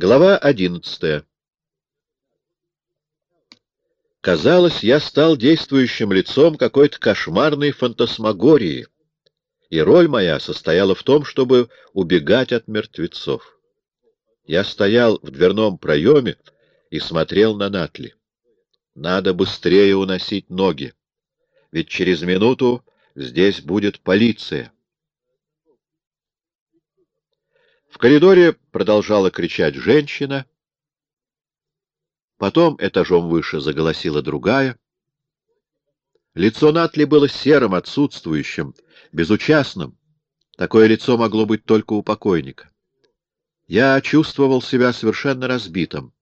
Глава одиннадцатая. Казалось, я стал действующим лицом какой-то кошмарной фантасмагории, и роль моя состояла в том, чтобы убегать от мертвецов. Я стоял в дверном проеме и смотрел на Натли. Надо быстрее уносить ноги, ведь через минуту здесь будет полиция. В коридоре продолжала кричать женщина. Потом этажом выше заголосила другая. Лицо Натли было серым, отсутствующим, безучастным. Такое лицо могло быть только у покойника. Я чувствовал себя совершенно разбитым,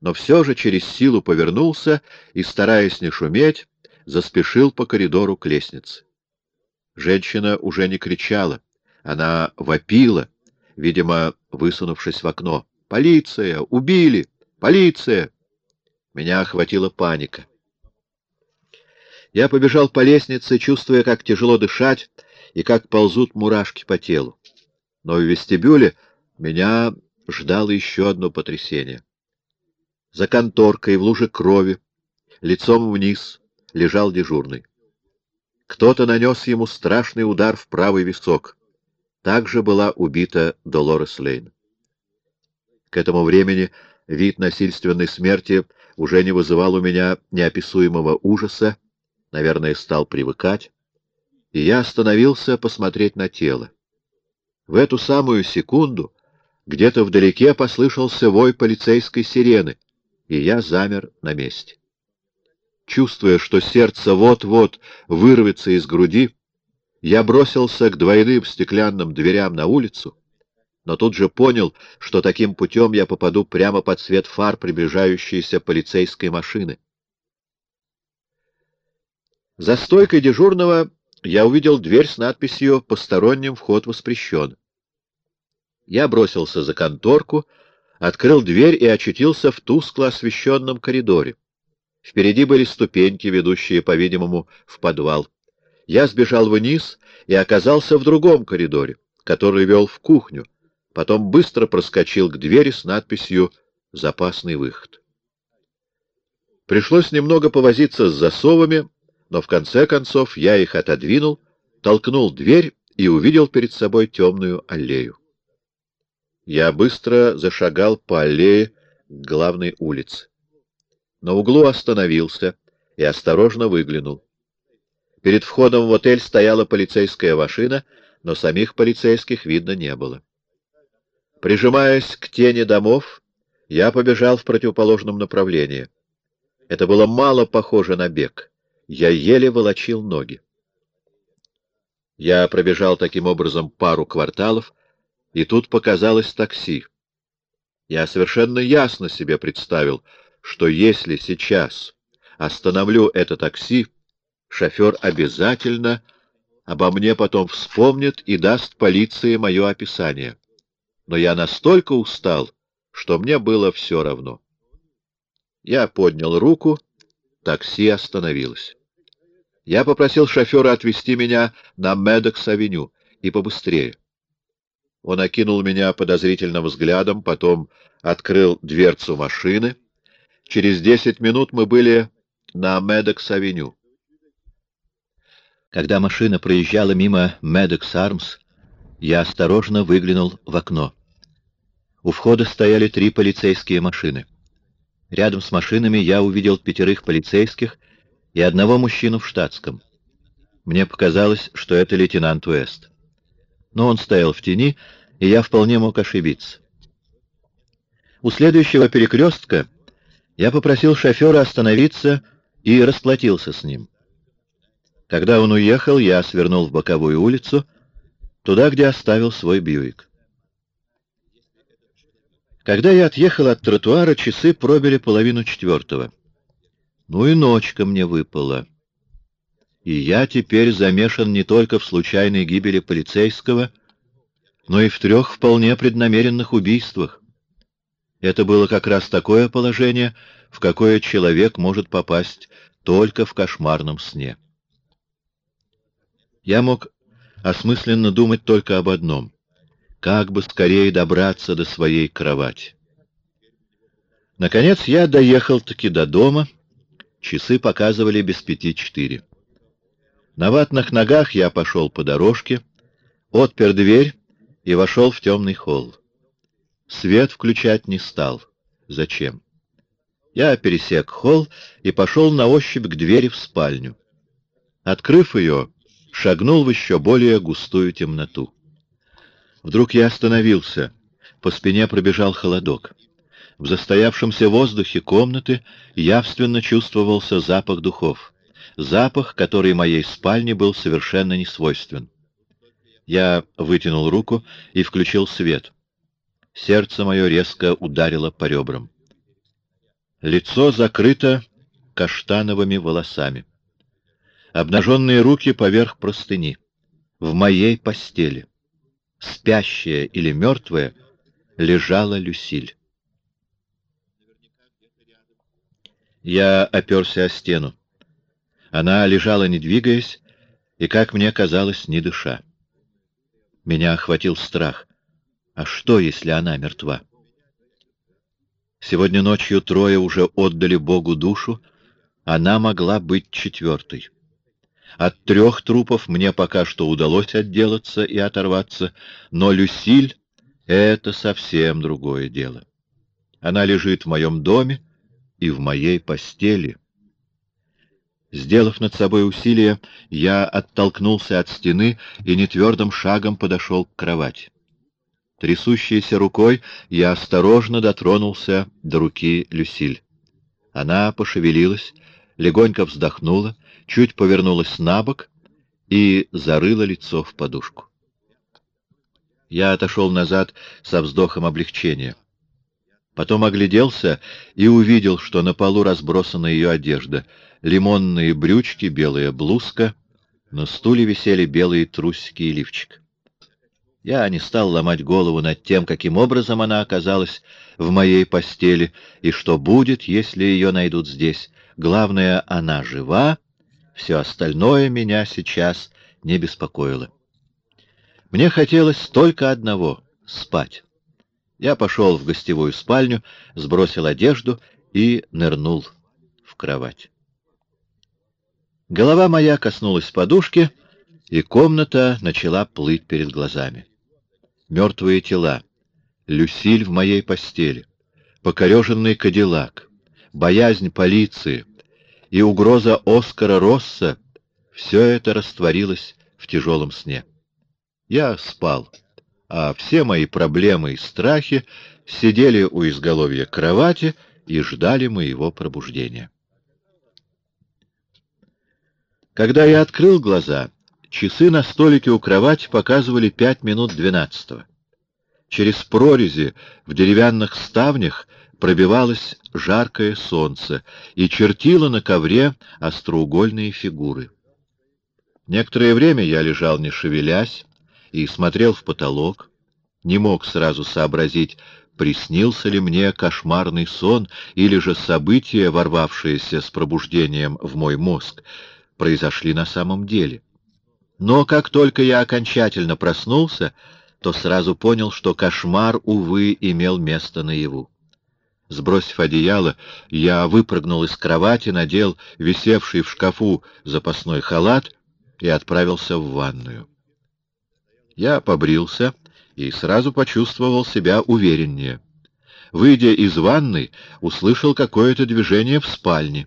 но все же через силу повернулся и, стараясь не шуметь, заспешил по коридору к лестнице. Женщина уже не кричала, она вопила, видимо, высунувшись в окно. «Полиция! Убили! Полиция!» Меня охватила паника. Я побежал по лестнице, чувствуя, как тяжело дышать и как ползут мурашки по телу. Но в вестибюле меня ждало еще одно потрясение. За конторкой в луже крови, лицом вниз, лежал дежурный. Кто-то нанес ему страшный удар в правый висок. Также была убита Долорес Лейн. К этому времени вид насильственной смерти уже не вызывал у меня неописуемого ужаса, наверное, стал привыкать, и я остановился посмотреть на тело. В эту самую секунду где-то вдалеке послышался вой полицейской сирены, и я замер на месте. Чувствуя, что сердце вот-вот вырвется из груди, я бросился к двойным стеклянным дверям на улицу, но тут же понял, что таким путем я попаду прямо под свет фар приближающейся полицейской машины. За стойкой дежурного я увидел дверь с надписью «Посторонним вход воспрещен». Я бросился за конторку, открыл дверь и очутился в тускло освещенном коридоре. Впереди были ступеньки, ведущие, по-видимому, в подвал я сбежал вниз и оказался в другом коридоре, который вел в кухню, потом быстро проскочил к двери с надписью «Запасный выход». Пришлось немного повозиться с засовами, но в конце концов я их отодвинул, толкнул дверь и увидел перед собой темную аллею. Я быстро зашагал по аллее к главной улице. На углу остановился и осторожно выглянул. Перед входом в отель стояла полицейская машина, но самих полицейских видно не было. Прижимаясь к тени домов, я побежал в противоположном направлении. Это было мало похоже на бег. Я еле волочил ноги. Я пробежал таким образом пару кварталов, и тут показалось такси. Я совершенно ясно себе представил, что если сейчас остановлю это такси, шофер обязательно обо мне потом вспомнит и даст полиции мое описание. Но я настолько устал, что мне было все равно. Я поднял руку, такси остановилось. Я попросил шофера отвезти меня на Медокс-авеню и побыстрее. Он окинул меня подозрительным взглядом, потом открыл дверцу машины. Через десять минут мы были на Медокс-авеню. Когда машина проезжала мимо Медекс Армс, я осторожно выглянул в окно. У входа стояли три полицейские машины. Рядом с машинами я увидел пятерых полицейских и одного мужчину в штатском. Мне показалось, что это лейтенант Уэст. Но он стоял в тени, и я вполне мог ошибиться. У следующего перекрестка я попросил шофера остановиться и расплатился с ним. Когда он уехал, я свернул в боковую улицу, туда, где оставил свой Бьюик. Когда я отъехал от тротуара, часы пробили половину четвертого. Ну и ночка мне выпала. И я теперь замешан не только в случайной гибели полицейского, но и в трех вполне преднамеренных убийствах. Это было как раз такое положение, в какое человек может попасть только в кошмарном сне. Я мог осмысленно думать только об одном — как бы скорее добраться до своей кровати. Наконец я доехал-таки до дома. Часы показывали без пяти четыре. На ватных ногах я пошел по дорожке, отпер дверь и вошел в темный холл. Свет включать не стал. Зачем? Я пересек холл и пошел на ощупь к двери в спальню. Открыв ее, шагнул в еще более густую темноту. Вдруг я остановился. По спине пробежал холодок. В застоявшемся воздухе комнаты явственно чувствовался запах духов. Запах, который моей спальне был совершенно не. Я вытянул руку и включил свет. Сердце мое резко ударило по ребрам. Лицо закрыто каштановыми волосами. Обнаженные руки поверх простыни. В моей постели. Спящая или мертвая лежала Люсиль. Я оперся о стену. Она лежала, не двигаясь, и, как мне казалось, не дыша. Меня охватил страх. А что, если она мертва? Сегодня ночью трое уже отдали Богу душу, она могла быть четвертой. От трех трупов мне пока что удалось отделаться и оторваться, но Люсиль — это совсем другое дело. Она лежит в моем доме и в моей постели. Сделав над собой усилие, я оттолкнулся от стены и нетвердым шагом подошел к кровати. Трясущейся рукой я осторожно дотронулся до руки Люсиль. Она пошевелилась, легонько вздохнула, чуть повернулась на бок и зарыла лицо в подушку. Я отошел назад со вздохом облегчения. Потом огляделся и увидел, что на полу разбросана ее одежда. Лимонные брючки, белая блузка, на стуле висели белые трусики и лифчик. Я не стал ломать голову над тем, каким образом она оказалась в моей постели, и что будет, если ее найдут здесь. Главное, она жива, все остальное меня сейчас не беспокоило. Мне хотелось только одного — спать. Я пошел в гостевую спальню, сбросил одежду и нырнул в кровать. Голова моя коснулась подушки, и комната начала плыть перед глазами. Мертвые тела, Люсиль в моей постели, покореженный кадиллак, боязнь полиции и угроза Оскара Росса — все это растворилось в тяжелом сне. Я спал а все мои проблемы и страхи сидели у изголовья кровати и ждали моего пробуждения. Когда я открыл глаза, часы на столике у кровати показывали пять минут двенадцатого. Через прорези в деревянных ставнях пробивалось жаркое солнце и чертило на ковре остроугольные фигуры. Некоторое время я лежал, не шевелясь, и смотрел в потолок, не мог сразу сообразить, приснился ли мне кошмарный сон или же события, ворвавшиеся с пробуждением в мой мозг, произошли на самом деле. Но как только я окончательно проснулся, то сразу понял, что кошмар, увы, имел место наяву. Сбросив одеяло, я выпрыгнул из кровати, надел висевший в шкафу запасной халат и отправился в ванную. Я побрился и сразу почувствовал себя увереннее. Выйдя из ванной, услышал какое-то движение в спальне.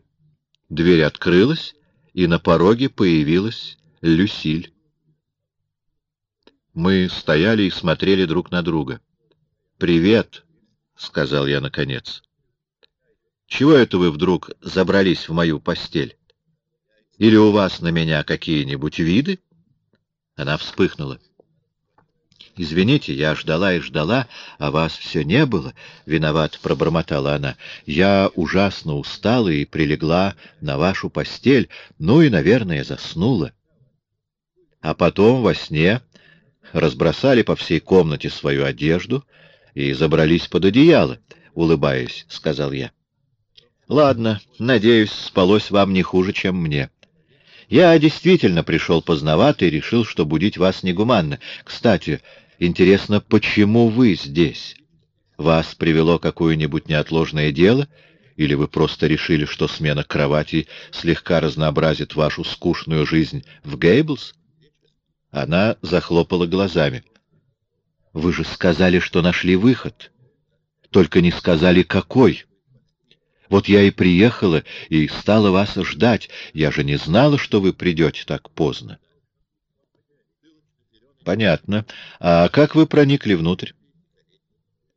Дверь открылась, и на пороге появилась Люсиль. Мы стояли и смотрели друг на друга. «Привет», — сказал я наконец. «Чего это вы вдруг забрались в мою постель? Или у вас на меня какие-нибудь виды?» Она вспыхнула. «Извините, я ждала и ждала, а вас все не было», — виноват пробормотала она. «Я ужасно устала и прилегла на вашу постель, ну и, наверное, заснула». А потом во сне разбросали по всей комнате свою одежду и забрались под одеяло, улыбаясь, — сказал я. «Ладно, надеюсь, спалось вам не хуже, чем мне». Я действительно пришел поздновато и решил, что будить вас негуманно. Кстати, интересно, почему вы здесь? Вас привело какое-нибудь неотложное дело, или вы просто решили, что смена кровати слегка разнообразит вашу скучную жизнь в Гейблс? Она захлопала глазами. Вы же сказали, что нашли выход. Только не сказали, какой. Вот я и приехала, и стала вас ждать. Я же не знала, что вы придете так поздно. Понятно. А как вы проникли внутрь?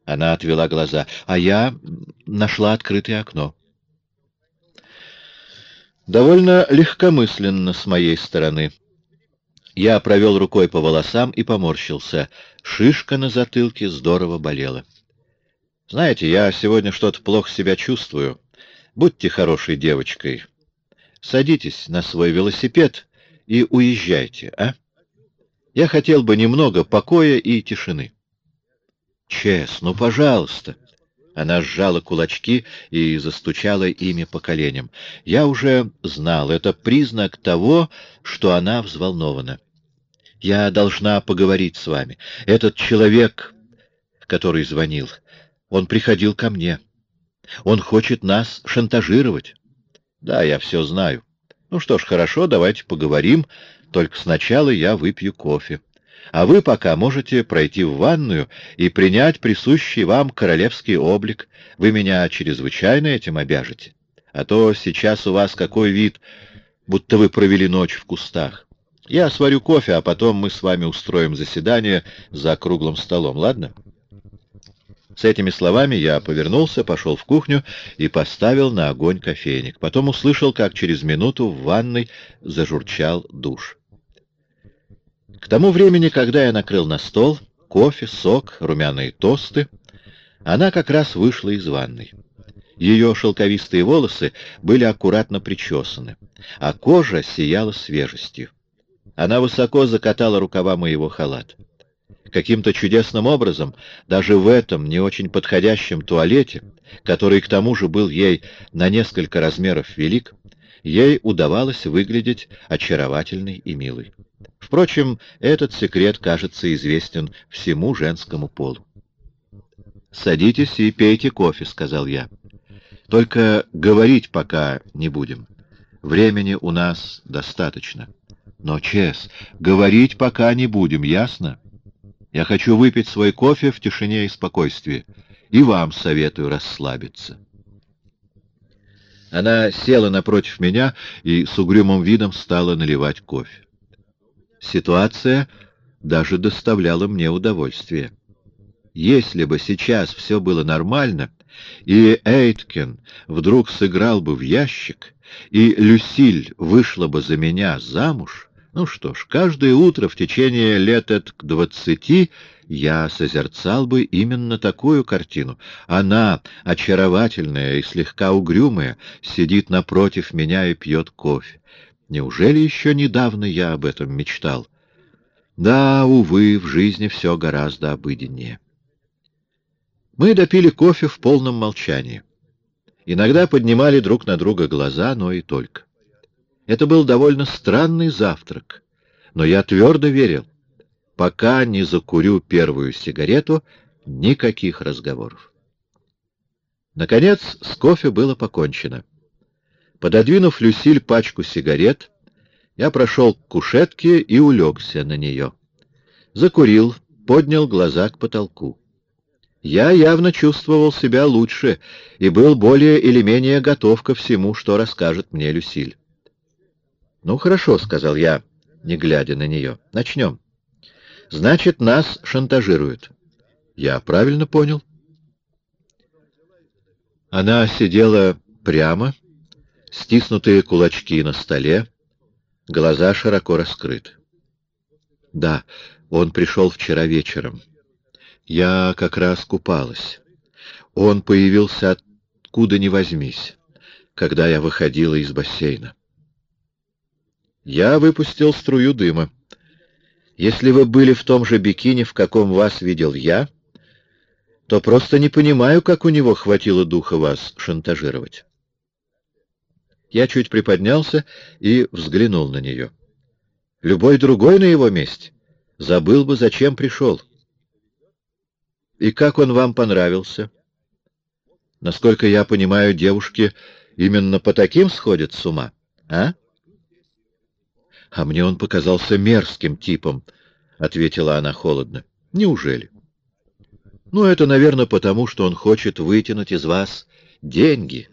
Она отвела глаза. А я нашла открытое окно. Довольно легкомысленно с моей стороны. Я провел рукой по волосам и поморщился. Шишка на затылке здорово болела. Знаете, я сегодня что-то плохо себя чувствую. Будьте хорошей девочкой. Садитесь на свой велосипед и уезжайте, а? Я хотел бы немного покоя и тишины. Чес, ну, пожалуйста. Она сжала кулачки и застучала ими по коленям. Я уже знал, это признак того, что она взволнована. Я должна поговорить с вами. Этот человек, который звонил, он приходил ко мне. Он хочет нас шантажировать. Да, я все знаю. Ну что ж, хорошо, давайте поговорим. Только сначала я выпью кофе. А вы пока можете пройти в ванную и принять присущий вам королевский облик. Вы меня чрезвычайно этим обяжете. А то сейчас у вас какой вид, будто вы провели ночь в кустах. Я сварю кофе, а потом мы с вами устроим заседание за круглым столом, ладно? С этими словами я повернулся, пошел в кухню и поставил на огонь кофейник. Потом услышал, как через минуту в ванной зажурчал душ. К тому времени, когда я накрыл на стол кофе, сок, румяные тосты, она как раз вышла из ванной. Ее шелковистые волосы были аккуратно причесаны, а кожа сияла свежестью. Она высоко закатала рукава моего халата. Каким-то чудесным образом, даже в этом не очень подходящем туалете, который к тому же был ей на несколько размеров велик, ей удавалось выглядеть очаровательной и милой. Впрочем, этот секрет, кажется, известен всему женскому полу. «Садитесь и пейте кофе», — сказал я. «Только говорить пока не будем. Времени у нас достаточно». Но, Чес, говорить пока не будем, ясно? Я хочу выпить свой кофе в тишине и спокойствии. И вам советую расслабиться. Она села напротив меня и с угрюмым видом стала наливать кофе. Ситуация даже доставляла мне удовольствие. Если бы сейчас все было нормально, и Эйткин вдруг сыграл бы в ящик, и Люсиль вышла бы за меня замуж, ну что ж, каждое утро в течение лет к двадцати я созерцал бы именно такую картину. Она, очаровательная и слегка угрюмая, сидит напротив меня и пьет кофе. Неужели еще недавно я об этом мечтал? Да, увы, в жизни все гораздо обыденнее. Мы допили кофе в полном молчании. Иногда поднимали друг на друга глаза, но и только. Это был довольно странный завтрак, но я твердо верил, пока не закурю первую сигарету, никаких разговоров. Наконец, с кофе было покончено. Пододвинув Люсиль пачку сигарет, я прошел к кушетке и улегся на нее. Закурил, поднял глаза к потолку. Я явно чувствовал себя лучше и был более или менее готов ко всему, что расскажет мне Люсиль. «Ну, хорошо», — сказал я, не глядя на нее. «Начнем. Значит, нас шантажируют». «Я правильно понял?» Она сидела прямо, стиснутые кулачки на столе, глаза широко раскрыты. «Да, он пришел вчера вечером. Я как раз купалась. Он появился откуда ни возьмись, когда я выходила из бассейна. Я выпустил струю дыма. Если вы были в том же бикини, в каком вас видел я, то просто не понимаю, как у него хватило духа вас шантажировать. Я чуть приподнялся и взглянул на нее. Любой другой на его месте забыл бы, зачем пришел. И как он вам понравился? Насколько я понимаю, девушки именно по таким сходят с ума, а? А мне он показался мерзким типом, — ответила она холодно. Неужели? Ну, это, наверное, потому, что он хочет вытянуть из вас деньги.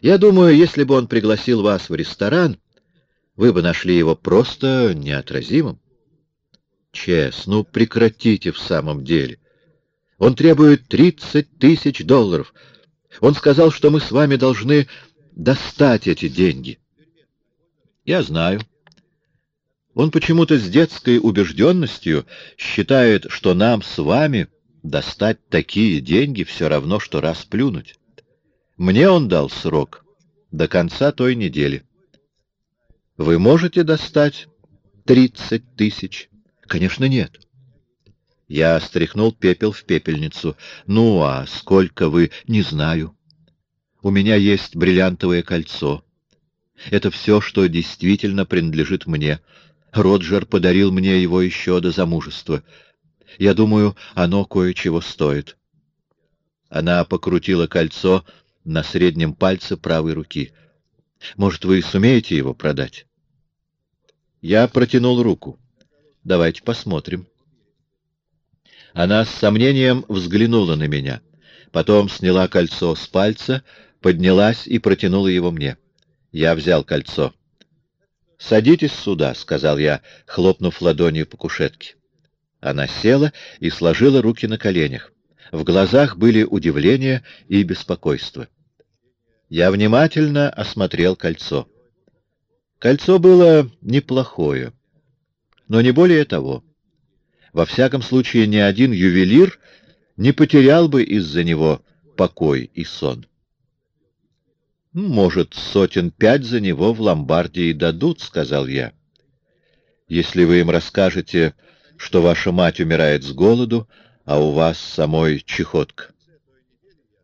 Я думаю, если бы он пригласил вас в ресторан, вы бы нашли его просто неотразимым. Чес, ну прекратите в самом деле. Он требует тридцать тысяч долларов. Он сказал, что мы с вами должны достать эти деньги. Я знаю. Он почему-то с детской убежденностью считает, что нам с вами достать такие деньги все равно, что расплюнуть. Мне он дал срок до конца той недели. Вы можете достать тридцать тысяч? Конечно, нет. Я стряхнул пепел в пепельницу. Ну, а сколько вы, не знаю. У меня есть бриллиантовое кольцо. Это все, что действительно принадлежит мне. Роджер подарил мне его еще до замужества. Я думаю, оно кое-чего стоит. Она покрутила кольцо на среднем пальце правой руки. Может, вы сумеете его продать? Я протянул руку. Давайте посмотрим. Она с сомнением взглянула на меня. Потом сняла кольцо с пальца, поднялась и протянула его мне. Я взял кольцо. «Садитесь сюда», — сказал я, хлопнув ладонью по кушетке. Она села и сложила руки на коленях. В глазах были удивление и беспокойство. Я внимательно осмотрел кольцо. Кольцо было неплохое но не более того. Во всяком случае, ни один ювелир не потерял бы из-за него покой и сон. «Может, сотен пять за него в ломбарде и дадут», — сказал я. «Если вы им расскажете, что ваша мать умирает с голоду, а у вас самой чехотка.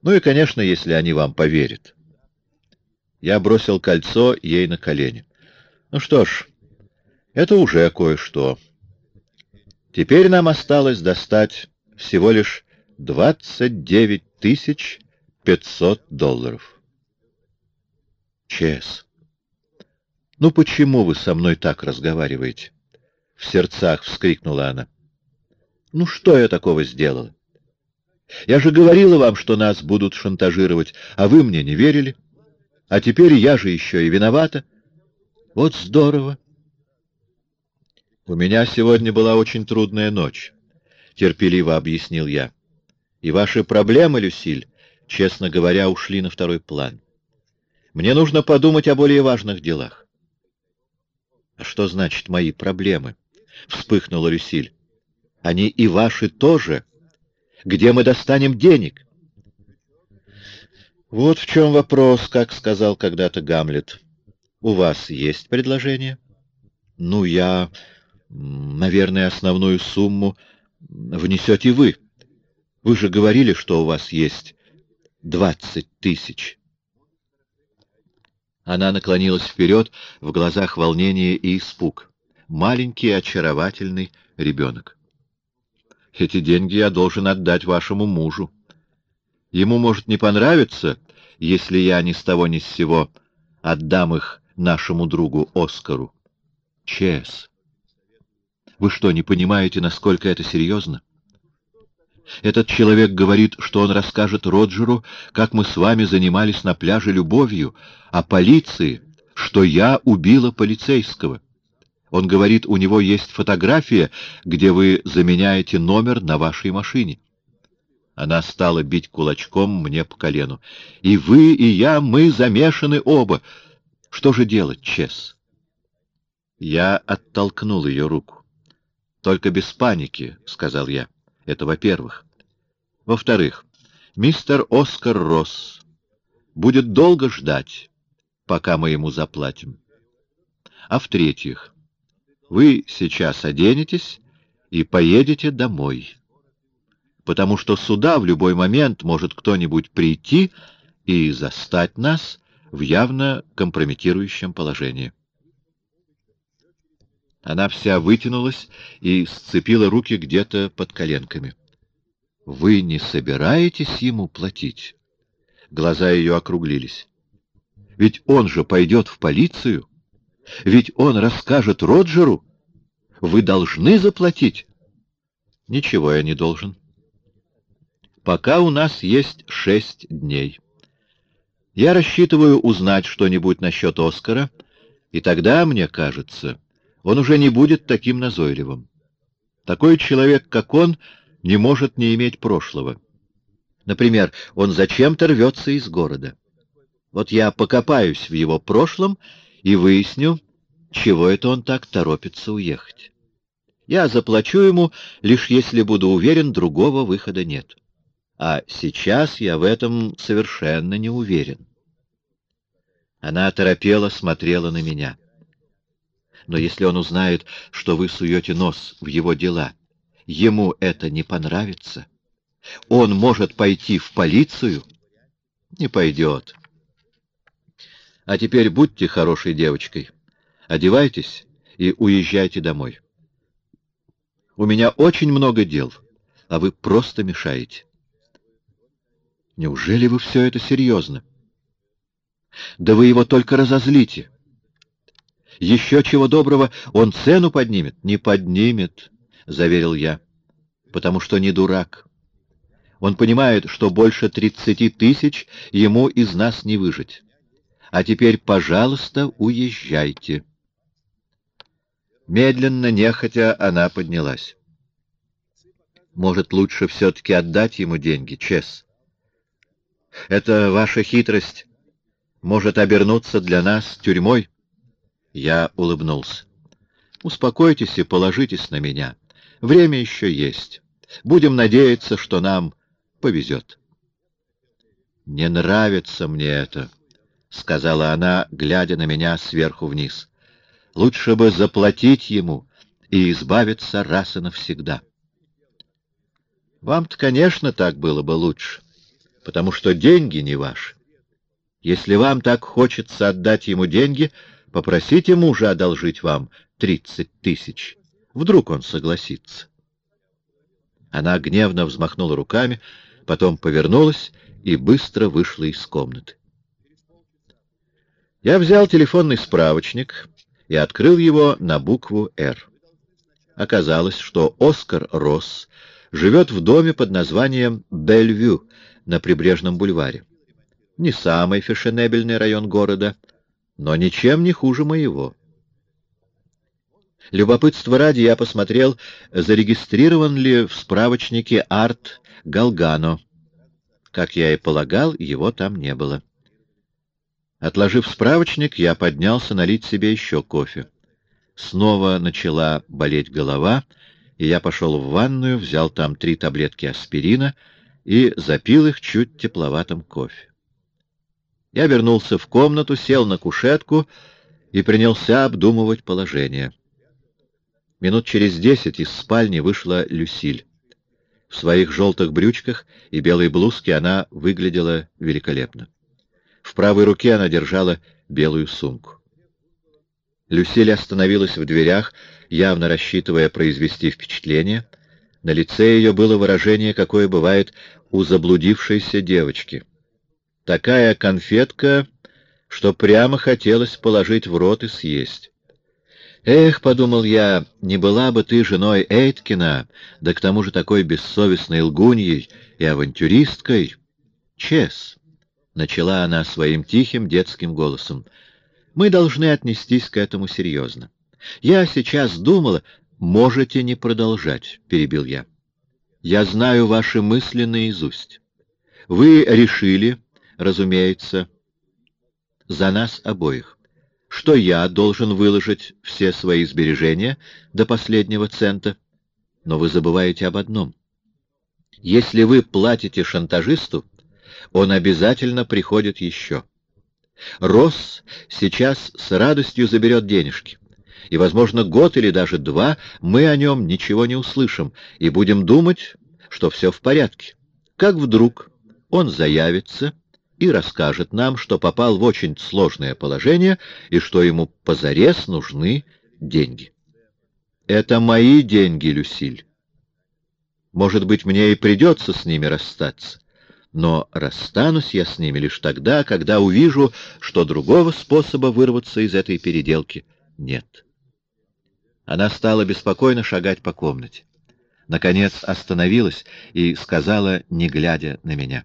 Ну и, конечно, если они вам поверят». Я бросил кольцо ей на колени. «Ну что ж, это уже кое-что. Теперь нам осталось достать всего лишь 29 тысяч 500 долларов. Чес, ну почему вы со мной так разговариваете? В сердцах вскрикнула она. Ну что я такого сделала? Я же говорила вам, что нас будут шантажировать, а вы мне не верили. А теперь я же еще и виновата. Вот здорово. «У меня сегодня была очень трудная ночь», — терпеливо объяснил я. «И ваши проблемы, Люсиль, честно говоря, ушли на второй план. Мне нужно подумать о более важных делах». «А что значит мои проблемы?» — вспыхнула Люсиль. «Они и ваши тоже. Где мы достанем денег?» «Вот в чем вопрос, как сказал когда-то Гамлет. У вас есть предложение?» «Ну, я...» Наверное, основную сумму внесете вы. Вы же говорили, что у вас есть двадцать тысяч. Она наклонилась вперед, в глазах волнение и испуг. Маленький, очаровательный ребенок. Эти деньги я должен отдать вашему мужу. Ему может не понравиться, если я ни с того ни с сего отдам их нашему другу Оскару. Чес. Вы что, не понимаете, насколько это серьезно? Этот человек говорит, что он расскажет Роджеру, как мы с вами занимались на пляже любовью, а полиции, что я убила полицейского. Он говорит, у него есть фотография, где вы заменяете номер на вашей машине. Она стала бить кулачком мне по колену. И вы, и я, мы замешаны оба. Что же делать, Чес? Я оттолкнул ее руку. Только без паники, — сказал я. Это во-первых. Во-вторых, мистер Оскар Росс будет долго ждать, пока мы ему заплатим. А в-третьих, вы сейчас оденетесь и поедете домой, потому что сюда в любой момент может кто-нибудь прийти и застать нас в явно компрометирующем положении. Она вся вытянулась и сцепила руки где-то под коленками. Вы не собираетесь ему платить? Глаза ее округлились. Ведь он же пойдет в полицию. Ведь он расскажет Роджеру. Вы должны заплатить. Ничего я не должен. Пока у нас есть шесть дней. Я рассчитываю узнать что-нибудь насчет Оскара, и тогда, мне кажется, он уже не будет таким назойливым. Такой человек, как он, не может не иметь прошлого. Например, он зачем-то рвется из города. Вот я покопаюсь в его прошлом и выясню, чего это он так торопится уехать. Я заплачу ему, лишь если буду уверен, другого выхода нет. А сейчас я в этом совершенно не уверен. Она торопела, смотрела на меня. Но если он узнает, что вы суете нос в его дела, ему это не понравится. Он может пойти в полицию? Не пойдет. А теперь будьте хорошей девочкой. Одевайтесь и уезжайте домой. У меня очень много дел, а вы просто мешаете. Неужели вы все это серьезно? Да вы его только разозлите. Еще чего доброго, он цену поднимет. Не поднимет, — заверил я, — потому что не дурак. Он понимает, что больше тридцати тысяч ему из нас не выжить. А теперь, пожалуйста, уезжайте. Медленно, нехотя, она поднялась. Может, лучше все-таки отдать ему деньги, Чес? Это ваша хитрость может обернуться для нас тюрьмой? Я улыбнулся. Успокойтесь и положитесь на меня. Время еще есть. Будем надеяться, что нам повезет. Не нравится мне это, — сказала она, глядя на меня сверху вниз. Лучше бы заплатить ему и избавиться раз и навсегда. Вам-то, конечно, так было бы лучше, потому что деньги не ваши. Если вам так хочется отдать ему деньги, попросите мужа одолжить вам тридцать тысяч. Вдруг он согласится. Она гневно взмахнула руками, потом повернулась и быстро вышла из комнаты. Я взял телефонный справочник и открыл его на букву «Р». Оказалось, что Оскар Росс живет в доме под названием «Бельвю» на прибрежном бульваре не самый фешенебельный район города, но ничем не хуже моего. Любопытство ради я посмотрел, зарегистрирован ли в справочнике Арт Галгано. Как я и полагал, его там не было. Отложив справочник, я поднялся налить себе еще кофе. Снова начала болеть голова, и я пошел в ванную, взял там три таблетки аспирина и запил их чуть тепловатым кофе. Я вернулся в комнату, сел на кушетку и принялся обдумывать положение. Минут через десять из спальни вышла Люсиль. В своих желтых брючках и белой блузке она выглядела великолепно. В правой руке она держала белую сумку. Люсиль остановилась в дверях, явно рассчитывая произвести впечатление. На лице ее было выражение, какое бывает у заблудившейся девочки — Такая конфетка, что прямо хотелось положить в рот и съесть. «Эх, — подумал я, — не была бы ты женой Эйткина, да к тому же такой бессовестной лгуньей и авантюристкой. Чес!» — начала она своим тихим детским голосом. «Мы должны отнестись к этому серьезно. Я сейчас думала... Можете не продолжать, — перебил я. Я знаю ваши мысли наизусть. Вы решили разумеется, за нас обоих, что я должен выложить все свои сбережения до последнего цента, но вы забываете об одном. Если вы платите шантажисту, он обязательно приходит еще. Росс сейчас с радостью заберет денежки, и, возможно, год или даже два мы о нем ничего не услышим и будем думать, что все в порядке. Как вдруг он заявится и расскажет нам, что попал в очень сложное положение и что ему позарез нужны деньги. Это мои деньги, Люсиль. Может быть, мне и придется с ними расстаться, но расстанусь я с ними лишь тогда, когда увижу, что другого способа вырваться из этой переделки нет. Она стала беспокойно шагать по комнате. Наконец остановилась и сказала, не глядя на меня.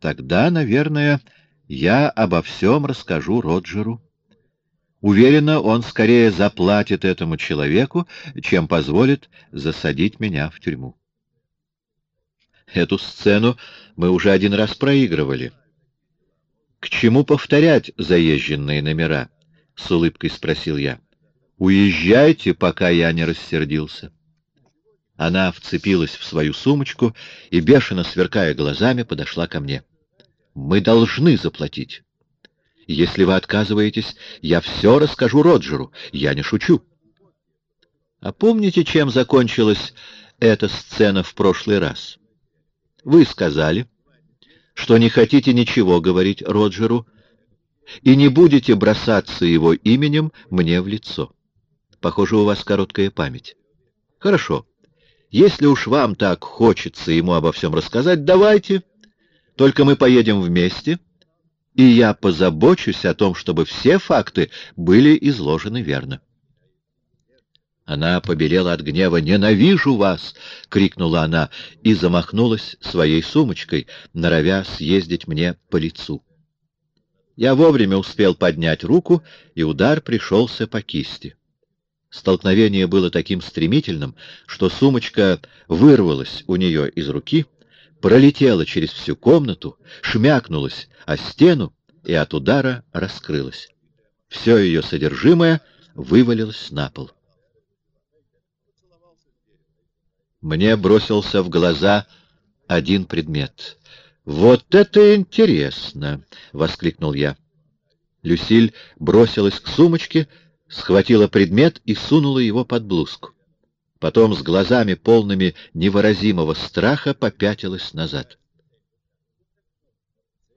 «Тогда, наверное, я обо всем расскажу Роджеру». Уверена, он скорее заплатит этому человеку, чем позволит засадить меня в тюрьму. Эту сцену мы уже один раз проигрывали. — К чему повторять заезженные номера? — с улыбкой спросил я. — Уезжайте, пока я не рассердился. Она вцепилась в свою сумочку и, бешено сверкая глазами, подошла ко мне. — Мы должны заплатить. Если вы отказываетесь, я все расскажу Роджеру. Я не шучу. А помните, чем закончилась эта сцена в прошлый раз? Вы сказали, что не хотите ничего говорить Роджеру и не будете бросаться его именем мне в лицо. Похоже, у вас короткая память. Хорошо. Если уж вам так хочется ему обо всем рассказать, давайте. Только мы поедем вместе — и я позабочусь о том, чтобы все факты были изложены верно. Она побелела от гнева. «Ненавижу вас!» — крикнула она и замахнулась своей сумочкой, норовя съездить мне по лицу. Я вовремя успел поднять руку, и удар пришелся по кисти. Столкновение было таким стремительным, что сумочка вырвалась у нее из руки — пролетела через всю комнату, шмякнулась о стену и от удара раскрылась. Все ее содержимое вывалилось на пол. Мне бросился в глаза один предмет. «Вот это интересно!» — воскликнул я. Люсиль бросилась к сумочке, схватила предмет и сунула его под блузку потом с глазами полными невыразимого страха попятилась назад.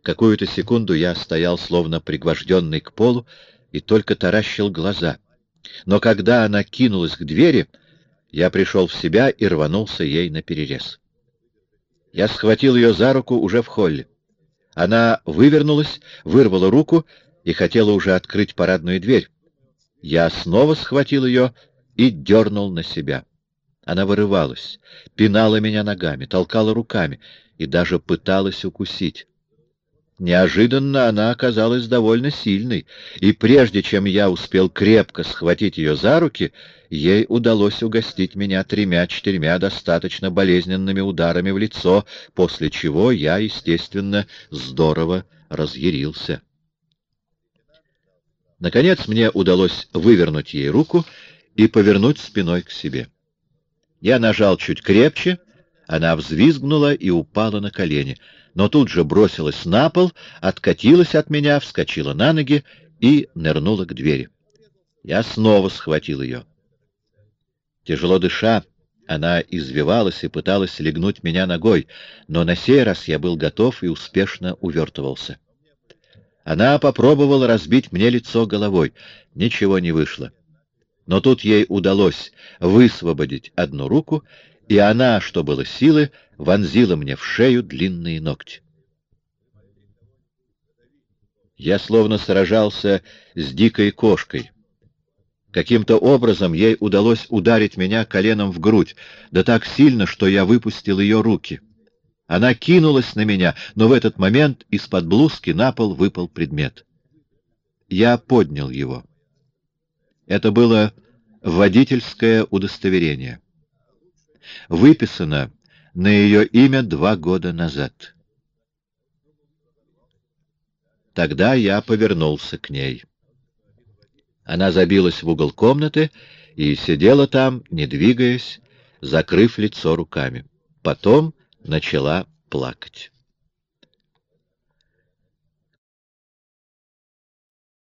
Какую-то секунду я стоял, словно пригвожденный к полу, и только таращил глаза. Но когда она кинулась к двери, я пришел в себя и рванулся ей на перерез. Я схватил ее за руку уже в холле. Она вывернулась, вырвала руку и хотела уже открыть парадную дверь. Я снова схватил ее и дернул на себя. Она вырывалась, пинала меня ногами, толкала руками и даже пыталась укусить. Неожиданно она оказалась довольно сильной, и прежде чем я успел крепко схватить ее за руки, ей удалось угостить меня тремя-четырьмя достаточно болезненными ударами в лицо, после чего я, естественно, здорово разъярился. Наконец мне удалось вывернуть ей руку и повернуть спиной к себе. Я нажал чуть крепче, она взвизгнула и упала на колени, но тут же бросилась на пол, откатилась от меня, вскочила на ноги и нырнула к двери. Я снова схватил ее. Тяжело дыша, она извивалась и пыталась легнуть меня ногой, но на сей раз я был готов и успешно увертывался. Она попробовала разбить мне лицо головой. Ничего не вышло. Но тут ей удалось высвободить одну руку, и она, что было силы, вонзила мне в шею длинные ногти. Я словно сражался с дикой кошкой. Каким-то образом ей удалось ударить меня коленом в грудь, да так сильно, что я выпустил ее руки. Она кинулась на меня, но в этот момент из-под блузки на пол выпал предмет. Я поднял его. Это было водительское удостоверение. Выписано на ее имя два года назад. Тогда я повернулся к ней. Она забилась в угол комнаты и сидела там, не двигаясь, закрыв лицо руками. Потом начала плакать.